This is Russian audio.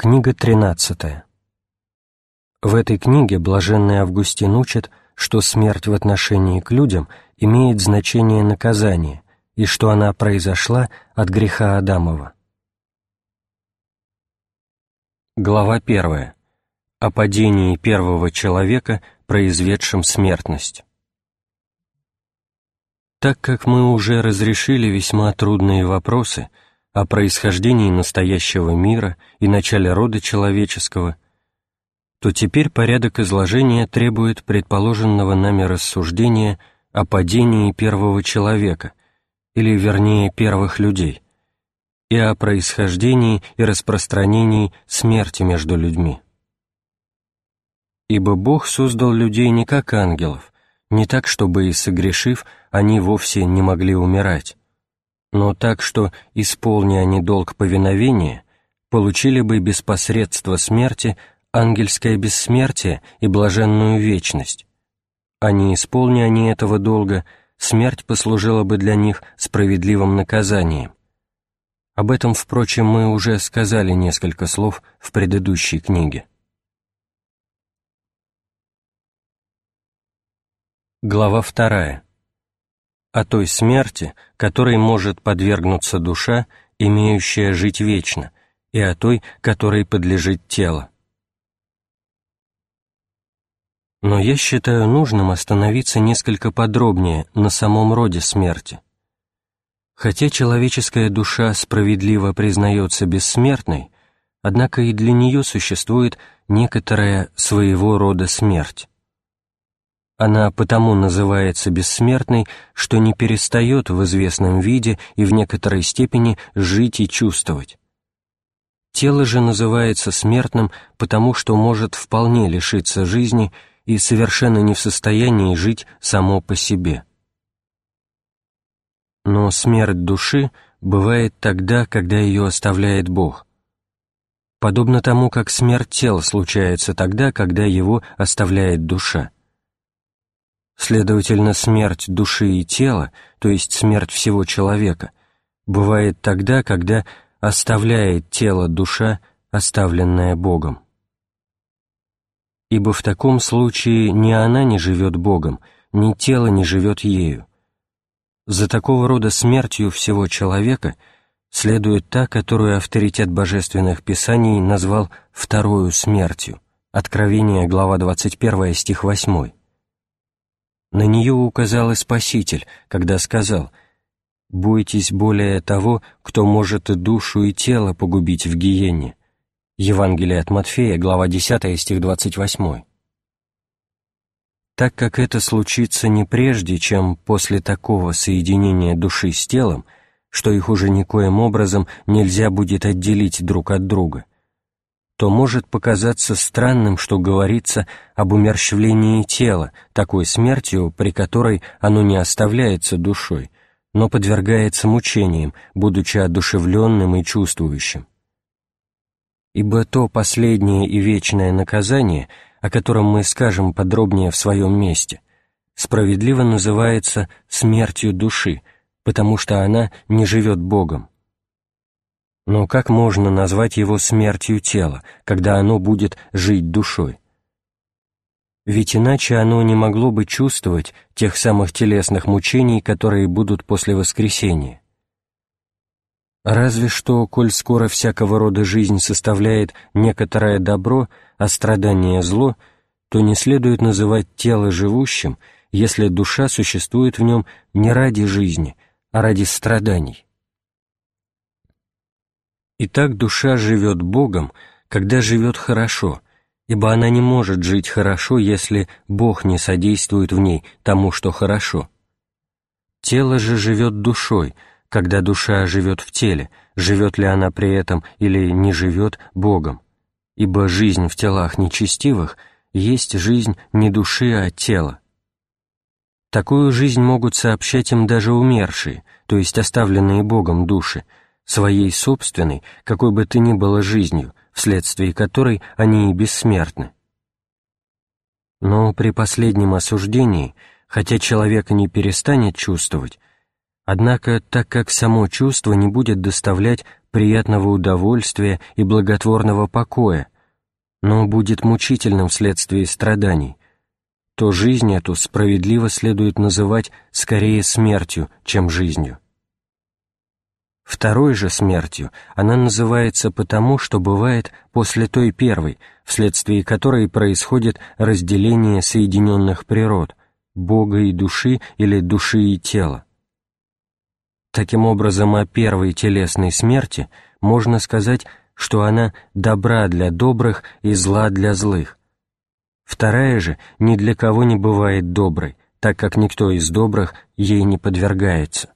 Книга 13. В этой книге блаженный Августин учит, что смерть в отношении к людям имеет значение наказания и что она произошла от греха Адамова. Глава 1. О падении первого человека, произведшем смертность. Так как мы уже разрешили весьма трудные вопросы – о происхождении настоящего мира и начале рода человеческого, то теперь порядок изложения требует предположенного нами рассуждения о падении первого человека, или вернее первых людей, и о происхождении и распространении смерти между людьми. Ибо Бог создал людей не как ангелов, не так, чтобы и согрешив, они вовсе не могли умирать, но так, что, исполни они долг повиновения, получили бы без посредства смерти ангельское бессмертие и блаженную вечность. А не исполни они этого долга, смерть послужила бы для них справедливым наказанием. Об этом, впрочем, мы уже сказали несколько слов в предыдущей книге. Глава вторая о той смерти, которой может подвергнуться душа, имеющая жить вечно, и о той, которой подлежит тело. Но я считаю нужным остановиться несколько подробнее на самом роде смерти. Хотя человеческая душа справедливо признается бессмертной, однако и для нее существует некоторая своего рода смерть. Она потому называется бессмертной, что не перестает в известном виде и в некоторой степени жить и чувствовать. Тело же называется смертным, потому что может вполне лишиться жизни и совершенно не в состоянии жить само по себе. Но смерть души бывает тогда, когда ее оставляет Бог. Подобно тому, как смерть тела случается тогда, когда его оставляет душа. Следовательно, смерть души и тела, то есть смерть всего человека, бывает тогда, когда оставляет тело душа, оставленная Богом. Ибо в таком случае ни она не живет Богом, ни тело не живет ею. За такого рода смертью всего человека следует та, которую авторитет божественных писаний назвал «вторую смертью» Откровение, глава 21, стих 8. На нее указал и Спаситель, когда сказал «Бойтесь более того, кто может и душу, и тело погубить в гиенне». Евангелие от Матфея, глава 10, стих 28. Так как это случится не прежде, чем после такого соединения души с телом, что их уже никоим образом нельзя будет отделить друг от друга – то может показаться странным, что говорится об умерщвлении тела, такой смертью, при которой оно не оставляется душой, но подвергается мучениям, будучи одушевленным и чувствующим. Ибо то последнее и вечное наказание, о котором мы скажем подробнее в своем месте, справедливо называется смертью души, потому что она не живет Богом. Но как можно назвать его смертью тела, когда оно будет жить душой? Ведь иначе оно не могло бы чувствовать тех самых телесных мучений, которые будут после воскресения. Разве что, коль скоро всякого рода жизнь составляет некоторое добро, а страдание — зло, то не следует называть тело живущим, если душа существует в нем не ради жизни, а ради страданий. Итак, душа живет Богом, когда живет хорошо, ибо она не может жить хорошо, если Бог не содействует в ней тому, что хорошо. Тело же живет душой, когда душа живет в теле, живет ли она при этом или не живет Богом, ибо жизнь в телах нечестивых есть жизнь не души, а тела. Такую жизнь могут сообщать им даже умершие, то есть оставленные Богом души, своей собственной, какой бы то ни было жизнью, вследствие которой они и бессмертны. Но при последнем осуждении, хотя человек не перестанет чувствовать, Однако, так как само чувство не будет доставлять приятного удовольствия и благотворного покоя, но будет мучительным вследствие страданий, то жизнь эту справедливо следует называть скорее смертью, чем жизнью. Второй же смертью она называется потому, что бывает после той первой, вследствие которой происходит разделение соединенных природ, Бога и души или души и тела. Таким образом, о первой телесной смерти можно сказать, что она добра для добрых и зла для злых. Вторая же ни для кого не бывает доброй, так как никто из добрых ей не подвергается.